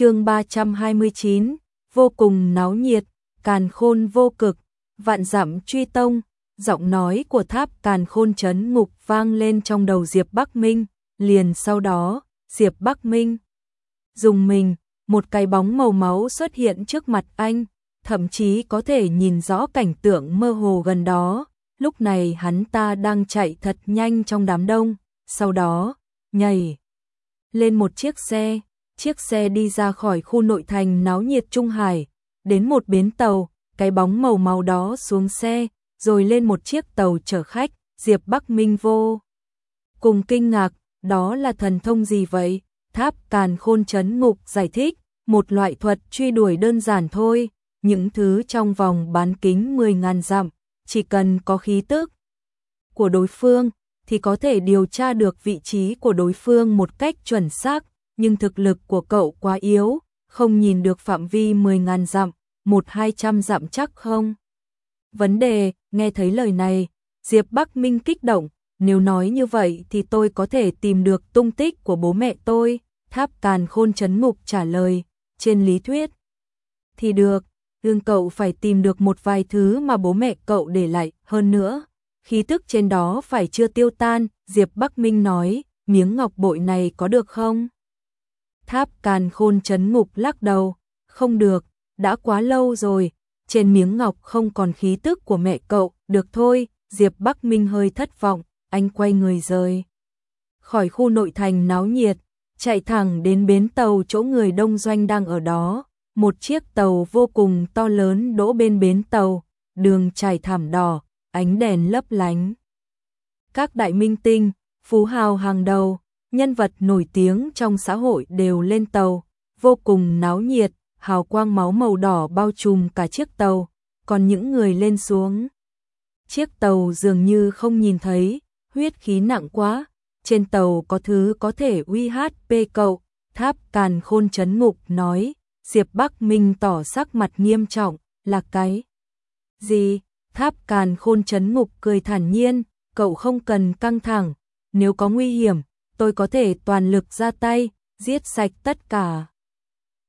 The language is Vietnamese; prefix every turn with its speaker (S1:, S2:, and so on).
S1: chương 329, vô cùng náo nhiệt, càn khôn vô cực, vạn dặm truy tông, giọng nói của tháp càn khôn chấn ngục vang lên trong đầu Diệp Bắc Minh, liền sau đó, Diệp Bắc Minh dùng mình, một cái bóng màu máu xuất hiện trước mặt anh, thậm chí có thể nhìn rõ cảnh tượng mơ hồ gần đó, lúc này hắn ta đang chạy thật nhanh trong đám đông, sau đó, nhảy lên một chiếc xe, chiếc xe đi ra khỏi khu nội thành náo nhiệt Trung Hải, đến một bến tàu, cái bóng màu màu đó xuống xe, rồi lên một chiếc tàu chở khách, Diệp Bắc Minh vô. Cùng kinh ngạc, đó là thần thông gì vậy? Tháp càn khôn chấn ngục giải thích, một loại thuật truy đuổi đơn giản thôi, những thứ trong vòng bán kính 10.000 dặm, chỉ cần có khí tức của đối phương thì có thể điều tra được vị trí của đối phương một cách chuẩn xác, nhưng thực lực của cậu quá yếu, không nhìn được phạm vi 10.000 dặm, một hai trăm dặm chắc không? Vấn đề, nghe thấy lời này, Diệp Bắc Minh kích động, nếu nói như vậy thì tôi có thể tìm được tung tích của bố mẹ tôi, tháp càn khôn chấn ngục trả lời, trên lý thuyết. Thì được, đương cậu phải tìm được một vài thứ mà bố mẹ cậu để lại, hơn nữa, khí tức trên đó phải chưa tiêu tan, Diệp Bắc Minh nói, miếng ngọc bội này có được không? Tháp càn khôn chấn ngục lắc đầu, không được, đã quá lâu rồi, trên miếng ngọc không còn khí tức của mẹ cậu, được thôi, Diệp Bắc Minh hơi thất vọng, anh quay người rời. Khỏi khu nội thành náo nhiệt, chạy thẳng đến bến tàu chỗ người đông doanh đang ở đó, một chiếc tàu vô cùng to lớn đỗ bên bến tàu, đường trải thảm đỏ, ánh đèn lấp lánh. Các đại minh tinh, phú hào hàng đầu, nhân vật nổi tiếng trong xã hội đều lên tàu, vô cùng náo nhiệt, hào quang máu màu đỏ bao trùm cả chiếc tàu, còn những người lên xuống. Chiếc tàu dường như không nhìn thấy, huyết khí nặng quá, trên tàu có thứ có thể uy HP cậu, tháp càn khôn chấn ngục nói, Diệp Bắc Minh tỏ sắc mặt nghiêm trọng, là cái gì? Tháp càn khôn chấn ngục cười thản nhiên, cậu không cần căng thẳng, nếu có nguy hiểm, tôi có thể toàn lực ra tay, giết sạch tất cả.